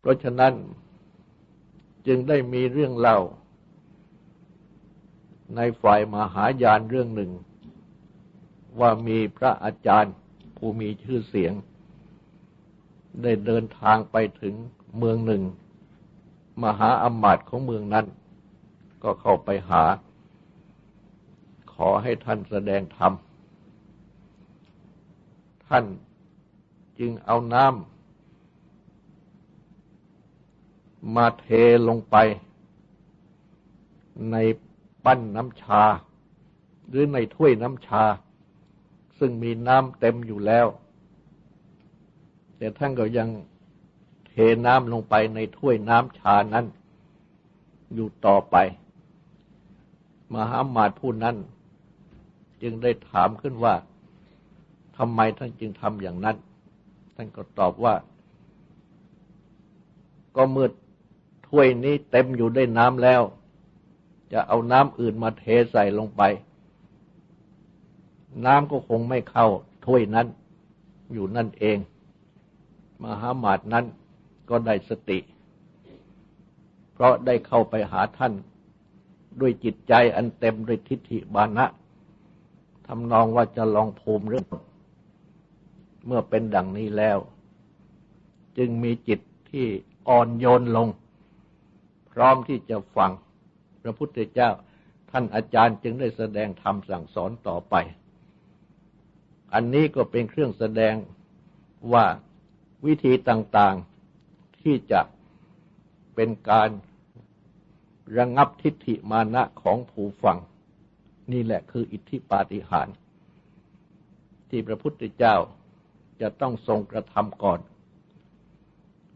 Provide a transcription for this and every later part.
เพราะฉะนั้นจึงได้มีเรื่องเล่า ในฝ่ายมหายานเรื่องหนึ่ง ว่ามีพระอาจารย์ผู้มีชื่อเสียง ได้เดินทางไปถึงเมืองหนึ่ง มหาอมาตย์ของเมืองนั้น ก็เข้าไปหา ขอให้ท่านแสดงธรรม ท่านจึงเอาน้ำ มาเทลงไป ในปั้นน้ำชา หรือในถ้วยน้ำชา ซึ่งมีน้ำเต็มอยู่แล้ว แต่ท่านก็ยังเทน้ำลงไปในถ้วยน้ำชานั้น อยู่ต่อไป มหามาตผู้นั้น จึงได้ถามขึ้นว่าทำไมท่านจึงทำอย่างนั้น ท่านก็ตอบว่า ก็เมื่อ ถ้วยนี้เต็มอยู่ด้วยน้ำแล้ว จะเอาน้ำอื่นมาเทใส่ลงไป น้ำก็คงไม่เข้าถ้วยนั้น อยู่นั่นเอง มหามาตนั้นก็ได้สติ เพราะได้เข้าไปหาท่าน ด้วยจิตใจอันเต็มด้วยทิฏฐิบานะทำนองว่าจะลองภูมิเรื่อง เมื่อเป็นดังนี้แล้ว จึงมีจิตที่อ่อนโยนลง ร้อมที่จะฟังพระพุทธเจ้า ท่านอาจารย์จึงได้แสดงธรรมสั่งสอนต่อไป อันนี้ก็เป็นเครื่องแสดงว่าวิธีต่างๆที่จะเป็นการระงับทิฏฐิมานะของผู้ฟัง นี่แหละคืออิทธิปาฏิหาริย์ที่พระพุทธเจ้าจะต้องทรงกระทำก่อน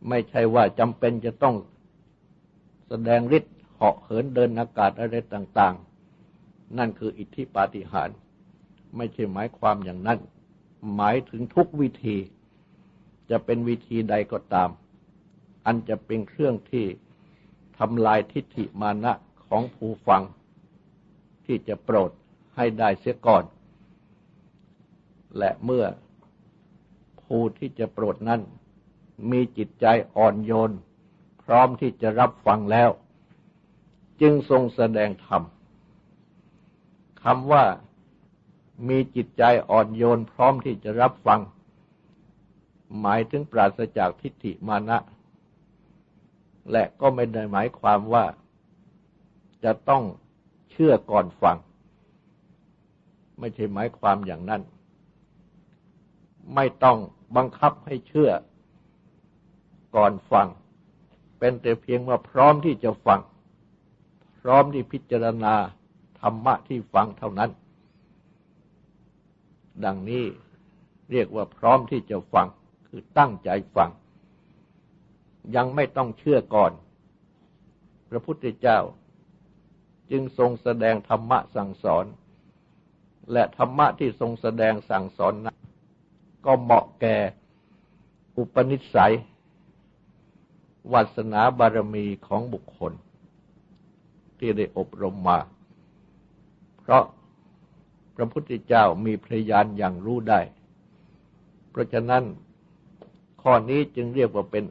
ไม่ใช่ว่าจำเป็นจะต้อง แสดงฤทธิ์เหาะเหินเดินอากาศอะไรต่าง ๆ นั่นคืออิทธิปาฏิหาริย์ไม่ใช่หมายความอย่างนั้น หมายถึงทุกวิธี จะเป็นวิธีใดก็ตาม อันจะเป็นเครื่องที่ทำลายทิฏฐิมานะของผู้ฟัง ที่จะโปรดให้ได้เสียก่อน และเมื่อผู้ที่จะโปรดนั้น มีจิตใจอ่อนโยน พร้อมที่จะรับฟังแล้ว จึงทรงแสดงธรรมคำว่ามีจิตใจอ่อนโยนพร้อมที่จะรับฟัง หมายถึงปราศจากทิฏฐิมานะ และก็ไม่ได้หมายความว่าจะต้องเชื่อก่อนฟัง ไม่ใช่หมายความอย่างนั้น ไม่ต้องบังคับให้เชื่อก่อนฟัง เป็นแต่เพียงว่าพร้อมที่จะฟัง พร้อมที่พิจารณาธรรมะที่ฟังเท่านั้น ดังนี้เรียกว่าพร้อมที่จะฟังคือตั้งใจฟัง ยังไม่ต้องเชื่อก่อน พระพุทธเจ้า จึงทรงแสดงธรรมะสั่งสอน และธรรมะที่ทรงแสดงสั่งสอนนั้นก็เหมาะแก่อุปนิสัย วัสนาบารมีของบุคคล ที่ได้อบรมมา เพราะพระพุทธเจ้ามีพยานอย่างรู้ได้ เพราะฉะนั้นข้อนี้จึงเรียกว่าเป็น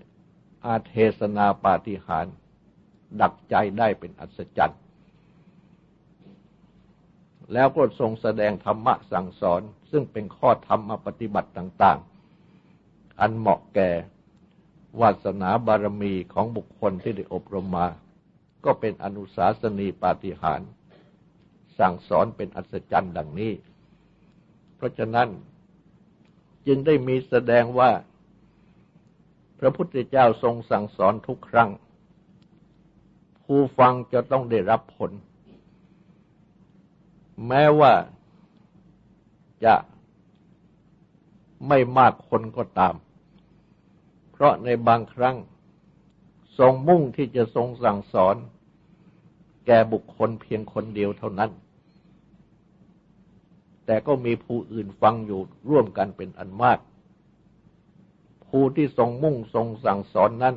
อาเทศนาปาฏิหาร ดักใจได้เป็นอัศจรรย์ แล้วก็ทรงแสดงธรรมะสั่งสอน ซึ่งเป็นข้อธรรมปฏิบัติต่าง ๆ อันเหมาะแก่ วาสนาบารมีของบุคคลที่ได้อบรมมา ก็เป็นอนุสาสนีปาฏิหาริย์สั่งสอนเป็นอัศจรรย์ดังนี้ เพราะฉะนั้นจึงได้มีแสดงว่า พระพุทธเจ้าทรงสั่งสอนทุกครั้ง ผู้ฟังจะต้องได้รับผล แม้ว่าจะไม่มากคนก็ตาม ราะในบางครั้ง ทรงมุ่งที่จะทรงสั่งสอน แก่บุคคลเพียงคนเดียวเท่านั้น แต่ก็มีผู้อื่นฟังอยู่ร่วมกันเป็นอันมาก ผู้ที่ทรงมุ่งทรงสั่งสอนนั้น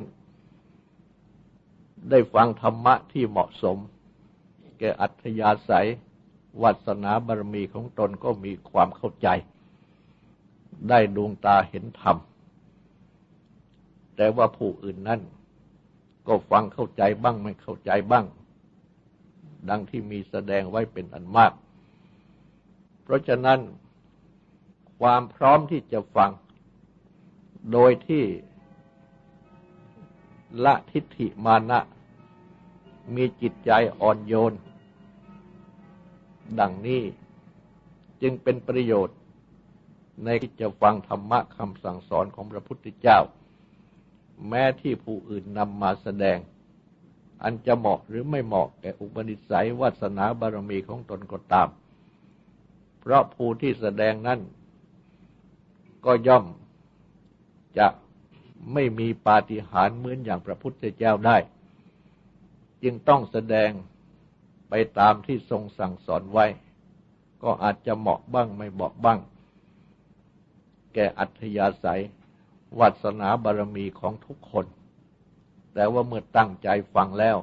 ได้ฟังธรรมะที่เหมาะสม แก่อัธยาศัยวัสนาบารมีของตนก็มีความเข้าใจ ได้ดวงตาเห็นธรรม แต่ว่าผู้อื่นนั้นก็ฟังเข้าใจบ้างไม่เข้าใจบ้าง ดังที่มีแสดงไว้เป็นอันมาก เพราะฉะนั้น ความพร้อมที่จะฟัง โดยที่ละทิฏฐิมานะ มีจิตใจอ่อนโยน ดังนี้จึงเป็นประโยชน์ในที่จะฟังธรรมะคำสั่งสอนของพระพุทธเจ้า แม้ที่ผู้อื่นนำมาแสดง อันจะเหมาะหรือไม่เหมาะแก่อุปนิสัยวาสนาบารมีของตนก็ตาม เพราะผู้ที่แสดงนั้นก็ย่อมจะไม่มีปาฏิหาริย์เหมือนอย่างพระพุทธเจ้าได้ จึงต้องแสดงไปตามที่ทรงสั่งสอนไว้ ก็อาจจะเหมาะบ้างไม่เหมาะบ้าง แก่อัธยาศัย วัสนาบารมีของทุกคน แต่ว่าเมื่อตั้งใจฟังแล้ว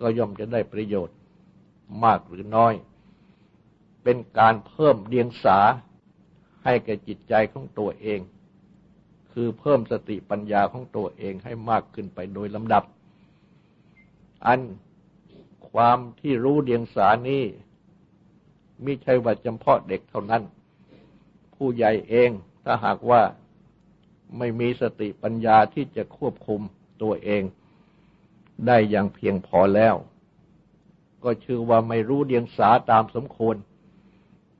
ก็ย่อมจะได้ประโยชน์มากหรือน้อย เป็นการเพิ่มเดียงสาให้แก่จิตใจของตัวเอง คือเพิ่มสติปัญญาของตัวเองให้มากขึ้นไปโดยลำดับ อันความที่รู้เดียงสานี้มิใช่ว่าเฉพาะเด็กเท่านั้น ผู้ใหญ่เองถ้าหากว่า ไม่มีสติปัญญาที่จะควบคุมตัวเอง ได้อย่างเพียงพอแล้ว ก็ชื่อว่าไม่รู้เดียงสาตามสมควร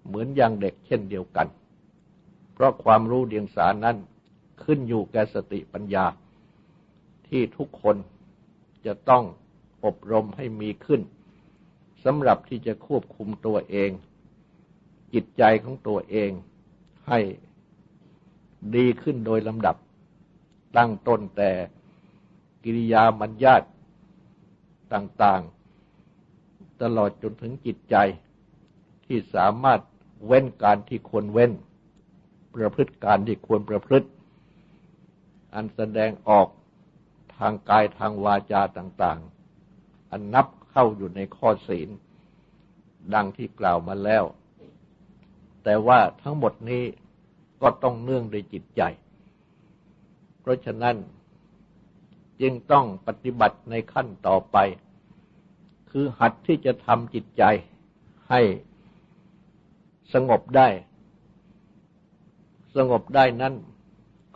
เหมือนอย่างเด็กเช่นเดียวกัน เพราะความรู้เดียงสานั้นขึ้นอยู่แก่สติปัญญา ที่ทุกคนจะต้องอบรมให้มีขึ้นสำหรับที่จะควบคุมตัวเอง จิตใจของตัวเองให้ ดีขึ้นโดยลำดับ ตั้งต้นแต่กิริยามัญญาตต่างๆ ตลอดจนถึงจิตใจที่สามารถเว้นการที่ควรเว้น ประพฤติการที่ควรประพฤติ อันแสดงออกทางกายทางวาจาต่าง ๆ อันนับเข้าอยู่ในข้อศีล ดังที่กล่าวมาแล้ว แต่ว่าทั้งหมดนี้ ก็ต้องเนื่องด้วยจิตใจ เพราะฉะนั้นจึงต้องปฏิบัติในขั้นต่อไป คือหัดที่จะทำจิตใจให้สงบได้ สงบได้นั้น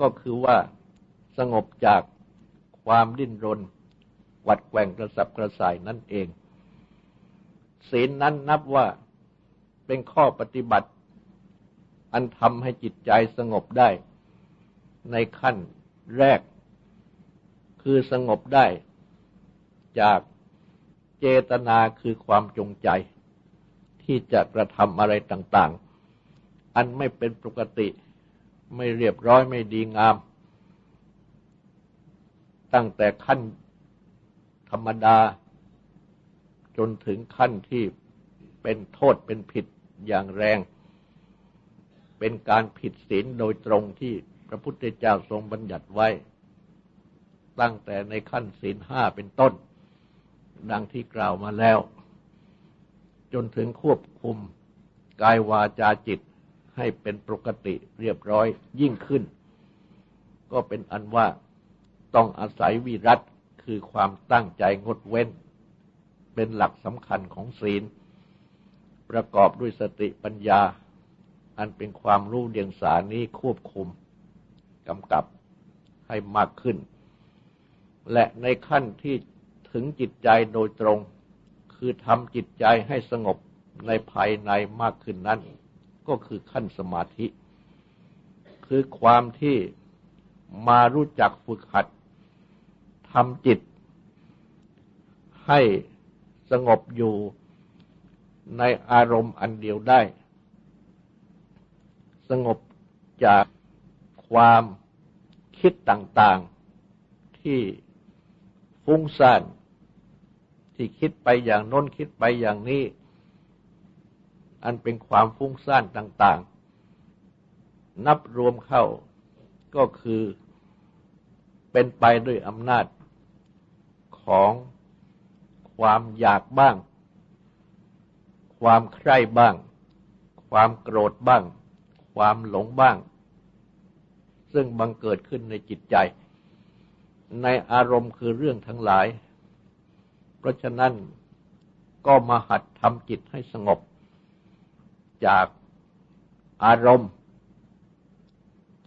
ก็คือว่าสงบจากความดิ้นรนวัดแกว่งกระสับกระส่ายนั่นเอง ศีลนั้นนับว่าเป็นข้อปฏิบัติ อันทำให้จิตใจสงบได้ในขั้นแรก คือสงบได้จากเจตนาคือความจงใจ ที่จะกระทำอะไรต่าง ๆ อันไม่เป็นปกติ ไม่เรียบร้อยไม่ดีงาม ตั้งแต่ขั้นธรรมดา จนถึงขั้นที่เป็นโทษเป็นผิดอย่างแรง เป็นการผิดศีลโดยตรงที่พระพุทธเจ้าทรงบัญญัติไว้ ตั้งแต่ในขั้นศีลห้าเป็นต้น ดังที่กล่าวมาแล้ว จนถึงควบคุมกายวาจาจิตให้เป็นปกติเรียบร้อยยิ่งขึ้น ก็เป็นอันว่าต้องอาศัยวิรัตคือความตั้งใจงดเว้น เป็นหลักสำคัญของศีล ประกอบด้วยสติปัญญา อันเป็นความรู้เดียงสานี้ควบคุมกำกับให้มากขึ้น และในขั้นที่ถึงจิตใจโดยตรง คือทำจิตใจให้สงบในภายในมากขึ้นนั้น ก็คือขั้นสมาธิ คือความที่มารู้จักฝึกหัดทำจิต ให้สงบอยู่ในอารมณ์อันเดียวได้ สงบจากความคิดต่างๆที่ฟุ้งซ่านที่คิดไปอย่างน้นคิดไปอย่างนี้ อันเป็นความฟุ้งซ่านต่าง ๆ นับรวมเข้าก็คือเป็นไปด้วยอำนาจของความอยากบ้าง ความใคร่บ้าง ความโกรธบ้าง ความหลงบ้าง ซึ่งบังเกิดขึ้นในจิตใจ ในอารมณ์คือเรื่องทั้งหลาย เพราะฉะนั้นก็มาหัดทำจิตให้สงบ จากอารมณ์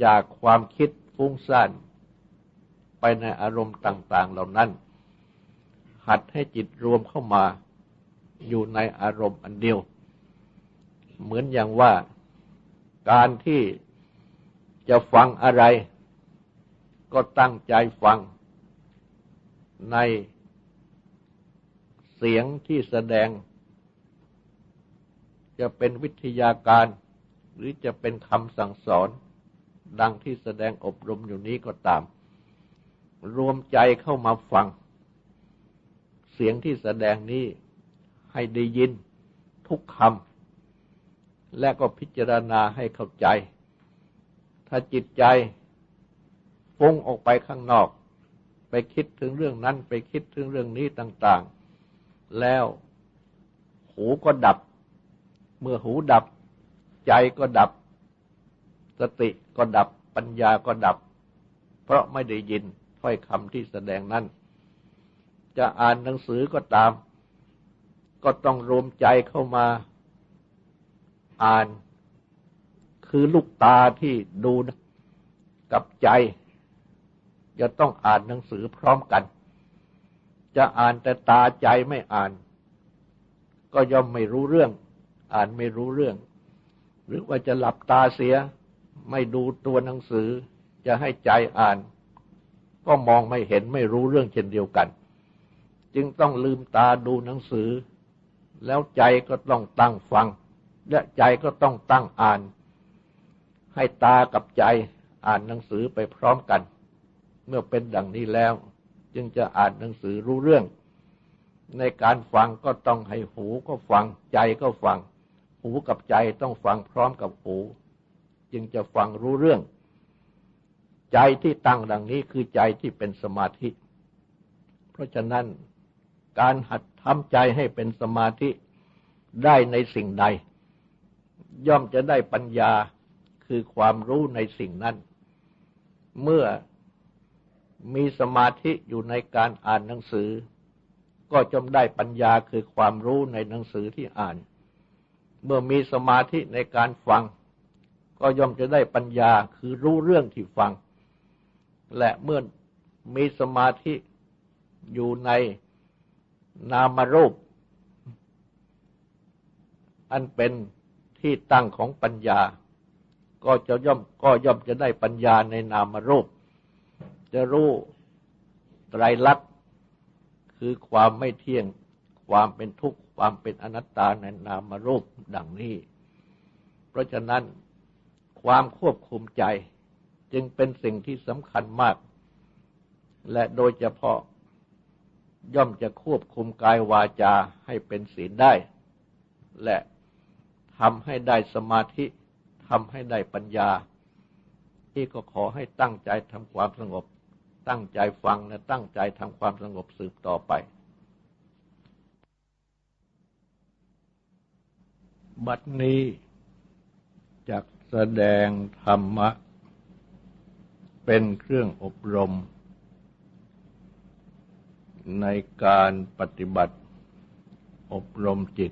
จากความคิดฟุ้งซ่านไปในอารมณ์ต่าง ๆ เหล่านั้น หัดให้จิตรวมเข้ามาอยู่ในอารมณ์อันเดียว เหมือนอย่างว่า การที่จะฟังอะไร ก็ตั้งใจฟังในเสียงที่แสดง จะเป็นวิทยาการ หรือจะเป็นคำสั่งสอน ดังที่แสดงอบรมอยู่นี้ก็ตาม รวมใจเข้ามาฟัง เสียงที่แสดงนี้ให้ได้ยินทุกคำ และก็พิจารณาให้เข้าใจ ถ้าจิตใจฟุ้งออกไปข้างนอก ไปคิดถึงเรื่องนั้น ไปคิดถึงเรื่องนี้ต่าง ๆ แล้วหูก็ดับ เมื่อหูดับ ใจก็ดับ สติก็ดับ ปัญญาก็ดับ เพราะไม่ได้ยินถ้อยคำที่แสดงนั้น จะอ่านหนังสือก็ตาม ก็ต้องรวมใจเข้ามา อ่าน คือลูกตาที่ดูกับใจ จะต้องอ่านหนังสือพร้อมกัน จะอ่านแต่ตาใจไม่อ่าน ก็ย่อมไม่รู้เรื่อง อ่านไม่รู้เรื่อง หรือว่าจะหลับตาเสีย ไม่ดูตัวหนังสือ จะให้ใจอ่าน ก็มองไม่เห็นไม่รู้เรื่องเช่นเดียวกัน จึงต้องลืมตาดูหนังสือ แล้วใจก็ต้องตั้งฟัง และใจก็ต้องตั้งอ่าน ให้ตากับใจอ่านหนังสือไปพร้อมกัน เมื่อเป็นดังนี้แล้ว จึงจะอ่านหนังสือรู้เรื่อง ในการฟังก็ต้องให้หูก็ฟัง ใจก็ฟัง หูกับใจต้องฟังพร้อมกับหู จึงจะฟังรู้เรื่อง ใจที่ตั้งดังนี้คือใจที่เป็นสมาธิ เพราะฉะนั้นการหัดทำใจให้เป็นสมาธิได้ในสิ่งใด ย่อมจะได้ปัญญาคือความรู้ในสิ่งนั้น เมื่อมีสมาธิอยู่ในการอ่านหนังสือ ก็จมได้ปัญญาคือความรู้ในหนังสือที่อ่าน เมื่อมีสมาธิในการฟัง ก็ย่อมจะได้ปัญญาคือรู้เรื่องที่ฟัง และเมื่อมีสมาธิอยู่ในนามรูป อันเป็น ที่ตั้งของปัญญา ก็จะย่อมก็ย่อมจะได้ปัญญาในนามรูป จะรู้ไตรลักษณ์คือความไม่เที่ยงความเป็นทุกข์ความเป็นอนัตตาในนามรูปดังนี้ เพราะฉะนั้นความควบคุมใจจึงเป็นสิ่งที่สำคัญมาก และโดยเฉพาะย่อมจะควบคุมกายวาจาให้เป็นศีลได้ และ ทำให้ได้สมาธิทำให้ได้ปัญญา ที่ก็ขอให้ตั้งใจทำความสงบ ตั้งใจฟังและตั้งใจทำความสงบสืบต่อไป บัดนี้จักแสดงธรรมะ เป็นเครื่องอบรม ในการปฏิบัติอบรมจิต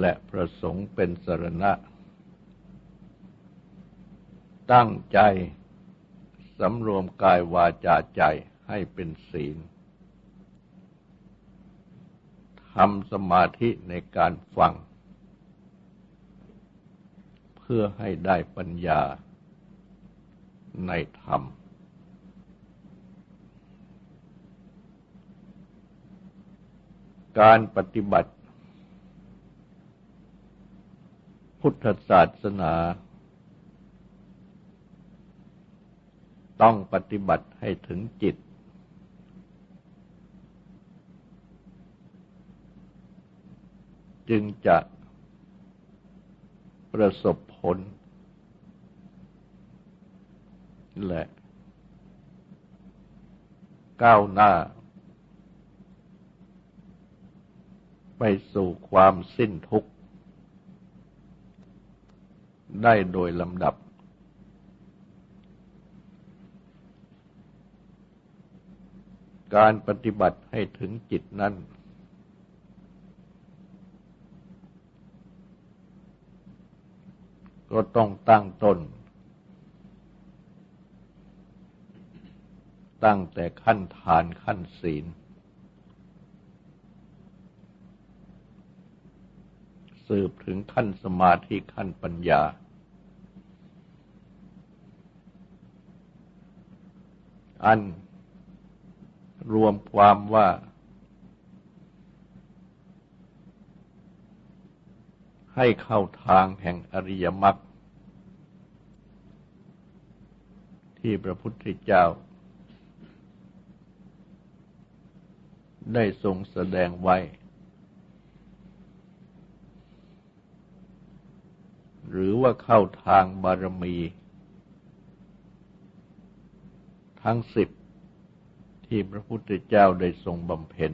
และพระสงฆ์เป็นสรณะ ตั้งใจสำรวมกายวาจาใจให้เป็นศีลทำสมาธิในการฟัง เพื่อให้ได้ปัญญาในธรรม การปฏิบัติ พุทธศาสนา ต้องปฏิบัติให้ถึงจิต จึงจะประสบผล และก้าวหน้า ไปสู่ความสิ้นทุกข์ ได้โดยลำดับ การปฏิบัติให้ถึงจิตนั้น ก็ต้องตั้งตนตั้งแต่ขั้นฐานขั้นศีลสืบถึงขั้นสมาธิขั้นปัญญา อัน รวมความว่า ให้เข้าทางแห่งอริยมรรคที่พระพุทธเจ้า ได้ทรงแสดงไว้ หรือว่าเข้าทางบารมี ทั้งสิบที่พระพุทธเจ้าได้ทรงบำเพ็ญ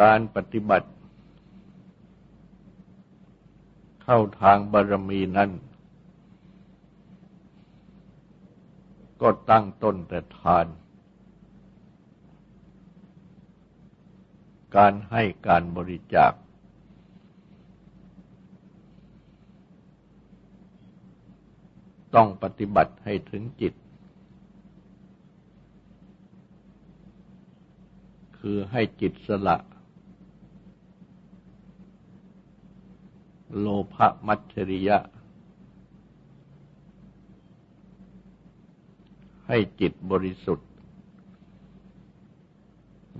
การปฏิบัติ เข้าทางบารมีนั้น ก็ตั้งต้นแต่ทาน การให้การบริจาค ต้องปฏิบัติให้ถึงจิต คือให้จิตสละ โลภมัจฉริยะ ให้จิตบริสุทธิ์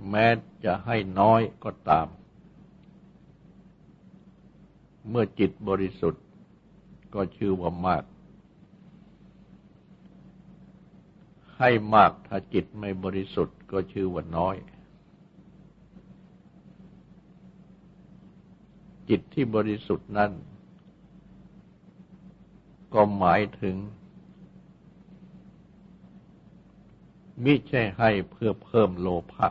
แม้จะให้น้อยก็ตาม เมื่อจิตบริสุทธิ์ก็ชื่อว่ามาก ให้มากถ้าจิตไม่บริสุทธิ์ก็ชื่อว่าน้อย จิตที่บริสุทธิ์นั้น ก็หมายถึง มิใช่ให้เพื่อเพิ่มโลภะ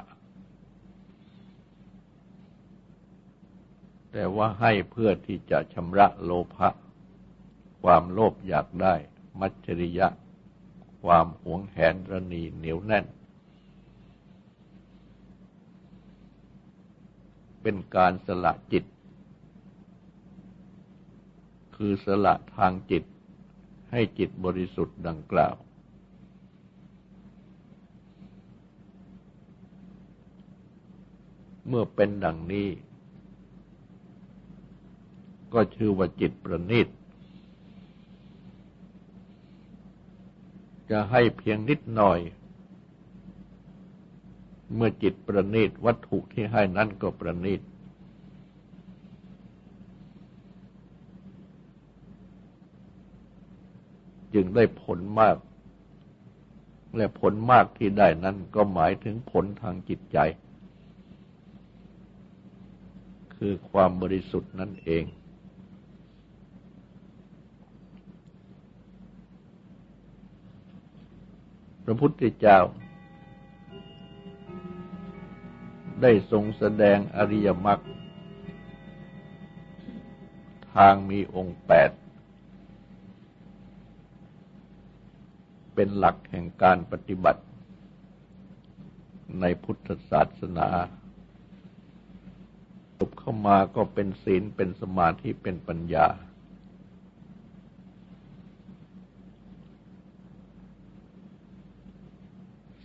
แต่ว่าให้เพื่อที่จะชำระโลภะความโลภอยากได้ มัจฉริยะ ความหวงแหนระนีเหนียวแน่น เป็นการสละจิต คือสละทางจิตให้จิตบริสุทธิ์ดังกล่าว เมื่อเป็นดังนี้ ก็ชื่อว่าจิตประณีต จะให้เพียงนิดหน่อย เมื่อจิตประณีตวัตถุที่ให้นั้นก็ประณีตจึงได้ผลมาก และผลมากที่ได้นั้นก็หมายถึงผลทางจิตใจ คือความบริสุทธิ์นั่นเอง พระพุทธเจ้า ได้ทรงแสดงอริยมรรคทางมีองค์แปด เป็นหลักแห่งการปฏิบัติ ในพุทธศาสนาบเข้ามาก็เป็นศีลเป็นสมาธิเป็นปัญญา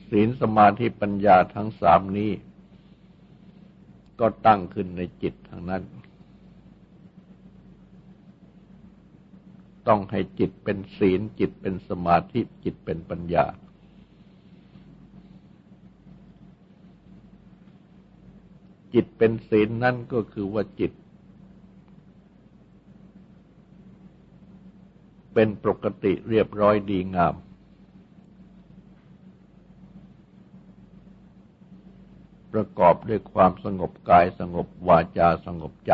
ศีลสมาธิปัญญาทั้งสามนี้ ก็ตั้งขึ้นในจิตทั้งนั้น ต้องให้จิตเป็นศีล จิตเป็นสมาธิจิตเป็นปัญญา จิตเป็นศีลนั่นก็คือว่าจิต เป็นปกติเรียบร้อยดีงาม ประกอบด้วยความสงบกายสงบวาจาสงบใจ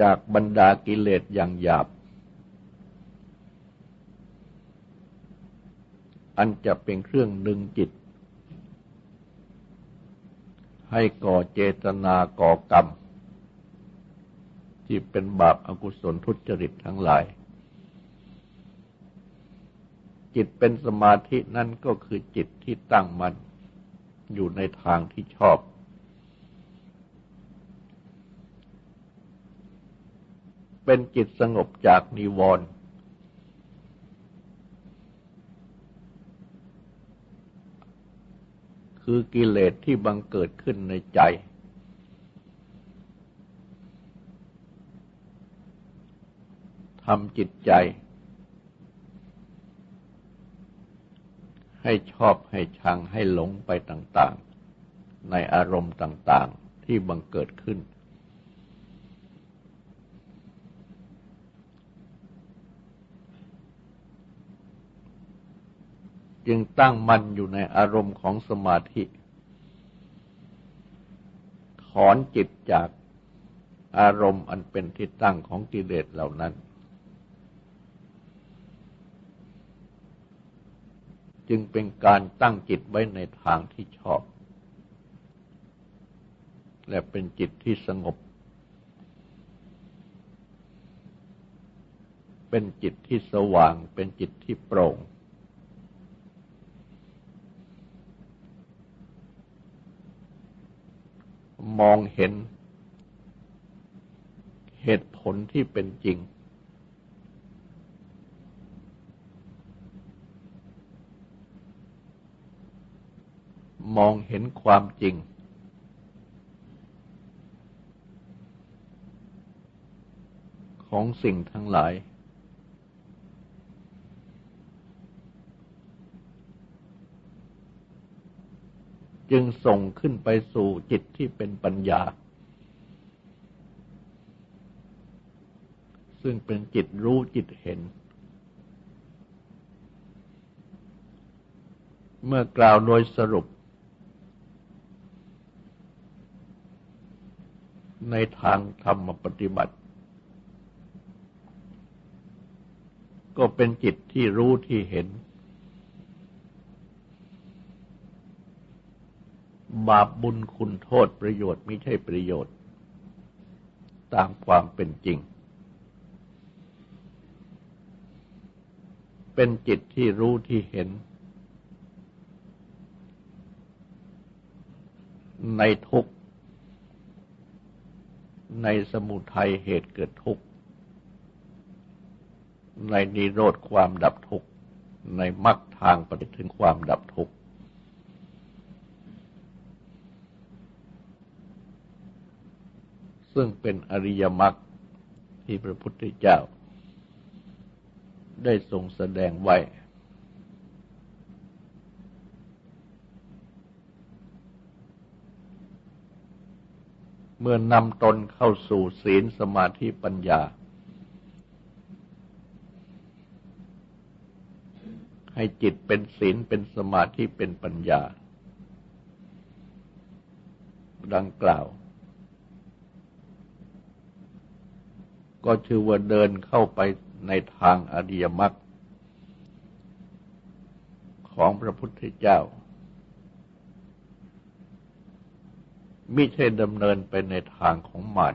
จากบรรดากิเลสอย่างหยาบ อันจะเป็นเครื่องดึงจิต ให้ก่อเจตนาก่อกรรม ที่เป็นบาปอากุศลทุจริตทั้งหลาย จิตเป็นสมาธินั่นก็คือจิตที่ตั้งมันอยู่ในทางที่ชอบ เป็นจิตสงบจากนิวรณ์คือกิเลสที่บังเกิดขึ้นในใจ ทำจิตใจ ให้ชอบให้ชังให้หลงไปต่างๆ ในอารมณ์ต่างๆที่บังเกิดขึ้น จึงตั้งมั่นอยู่ในอารมณ์ของสมาธิ ถอนจิตจากอารมณ์อันเป็นที่ตั้งของกิเลสเหล่านั้น จึงเป็นการตั้งจิตไว้ในทางที่ชอบ และเป็นจิตที่สงบ เป็นจิตที่สว่าง เป็นจิตที่โปร่ง มองเห็นเหตุผลที่เป็นจริง มองเห็นความจริง ของสิ่งทั้งหลาย จึงส่งขึ้นไปสู่จิตที่เป็นปัญญา ซึ่งเป็นจิตรู้จิตเห็นเมื่อกล่าวโดยสรุป ในทางธรรมปฏิบัติ ก็เป็นจิตที่รู้ที่เห็น บาปบุญคุณโทษประโยชน์ไม่ใช่ประโยชน์ ตามความเป็นจริง เป็นจิตที่รู้ที่เห็น ในทุก ในสมุทัยเหตุเกิดทุกข์ ในนิโรธความดับทุกข์ ในมรรคทางปฏิถึงความดับทุกข์ ซึ่งเป็นอริยมรรคที่พระพุทธเจ้า ได้ทรงแสดงไว้ เมื่อนำตนเข้าสู่ศีลสมาธิปัญญา ให้จิตเป็นศีลเป็นสมาธิเป็นปัญญา ดังกล่าว ก็ชื่อว่าเดินเข้าไปในทางอริยมรรคของพระพุทธเจ้า ไม่ใช่ดำเนินไปในทางของมาร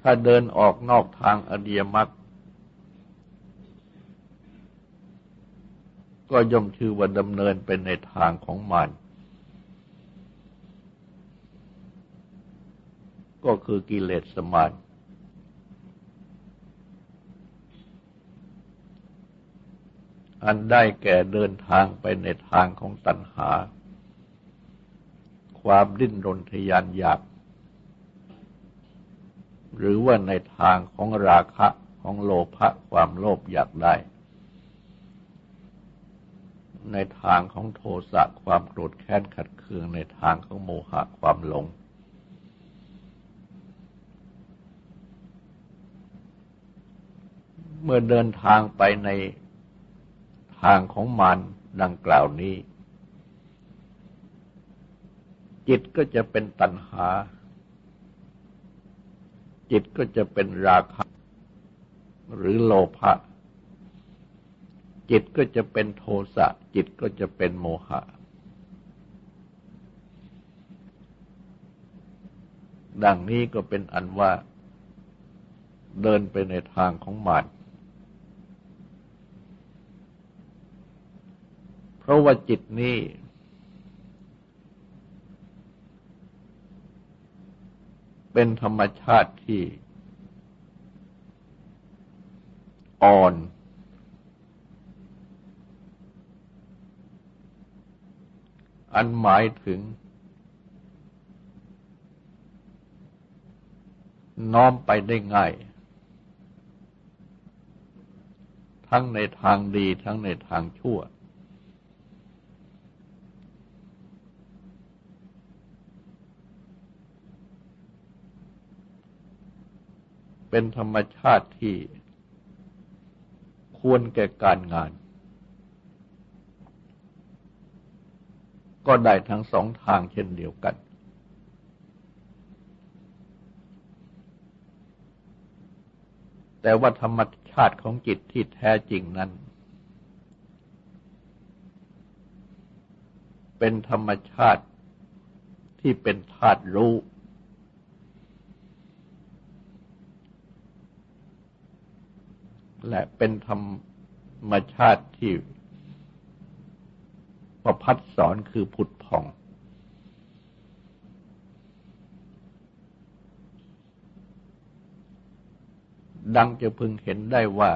ถ้าเดินออกนอกทางอริยมรรคก็ย่อมชื่อว่าดำเนินไปในทางของมารก็คือกิเลสสมาน อันได้แก่เดินทางไปในทางของตัณหา ความดิ้นรนทยานอยาก หรือว่าในทางของราคะของโลภะความโลภอยากได้ ในทางของโทสะความโกรธแค้นขัดเคืองในทางของโมหะความหลงเมื่อเดินทางไปใน ทางของมารดังกล่าวนี้ จิตก็จะเป็นตัณหา จิตก็จะเป็นราคะ หรือโลภะจิตก็จะเป็นโทสะ จิตก็จะเป็นโมหะ ดังนี้ก็เป็นอันว่า เดินไปในทางของมารเพ ราะว่าจิตนี้ เป็นธรรมชาติที่ อ่อน อันหมายถึง น้อมไปได้ง่าย ทั้งในทางดีทั้งในทางชั่ว เป็นธรรมชาติที่ควรแก่การงาน ก็ได้ทั้งสองทางเช่นเดียวกัน แต่ว่าธรรมชาติของจิตที่แท้จริงนั้น เป็นธรรมชาติที่เป็นธาตุรู้ และเป็นธรรมชาติที่ประพัดสอนคือผุดผ่อง ดังจะพึงเห็นได้ว่า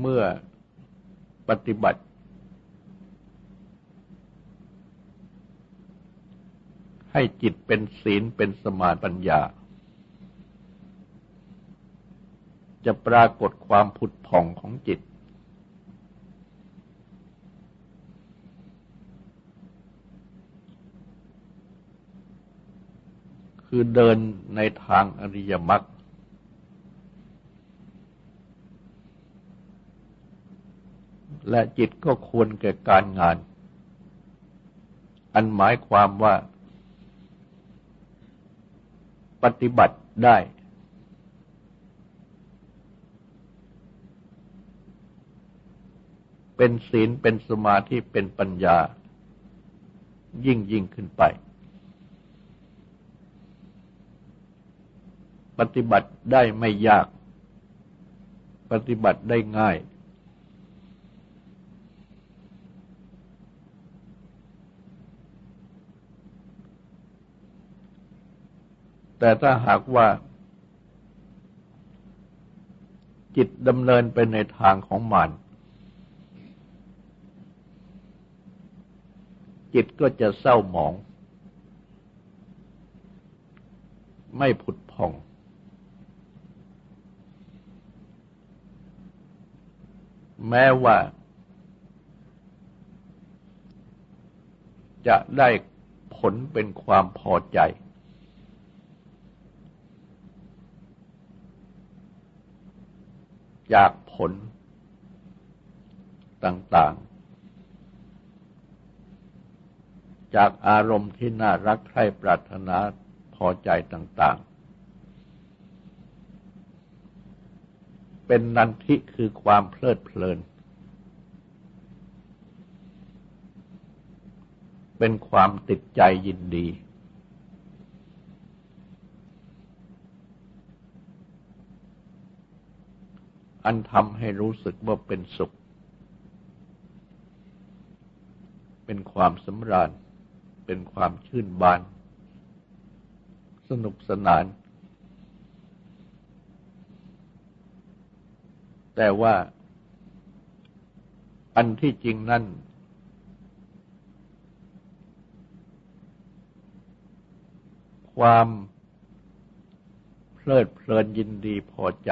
เมื่อปฏิบัติให้จิตเป็นศีลเป็นสมาปัญญา จะปรากฏความผุดผ่องของจิต คือเดินในทางอริยมรรคและจิตก็ควรแก่การงาน อันหมายความว่า ปฏิบัติได้ เป็นศีลเป็นสมาธิเป็นปัญญา ยิ่งยิ่งขึ้นไป ปฏิบัติได้ไม่ยาก ปฏิบัติได้ง่าย แต่ถ้าหากว่า จิตดำเนินไปในทางของมัน จิตก็จะเศร้าหมอง ไม่ผุดผ่อง แม้ว่า จะได้ผลเป็นความพอใจ จากผลต่าง จากอารมณ์ที่น่ารักใคร่ปรารถนาพอใจต่าง ๆ เป็นนันทิคือความเพลิดเพลิน เป็นความติดใจยินดี อันทำให้รู้สึกว่าเป็นสุข เป็นความสำราญ เป็นความชื่นบาน สนุกสนาน แต่ว่า อันที่จริงนั่น ความเพลิดเพลินยินดีพอใจ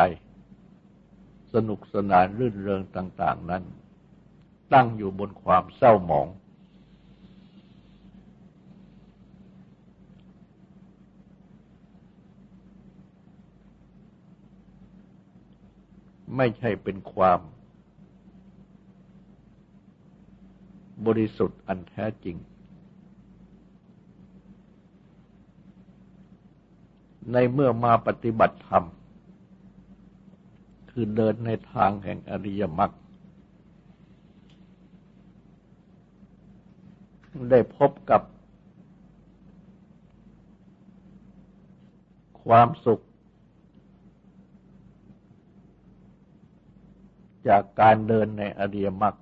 สนุกสนานรื่นเริงต่าง ๆ นั้น ตั้งอยู่บนความเศร้าหมอง ไม่ใช่เป็นความ บริสุทธิ์อันแท้จริง ในเมื่อมาปฏิบัติธรรม คือเดินในทางแห่งอริยมรรคได้พบกับความสุข จากการเดินในอริยมรรค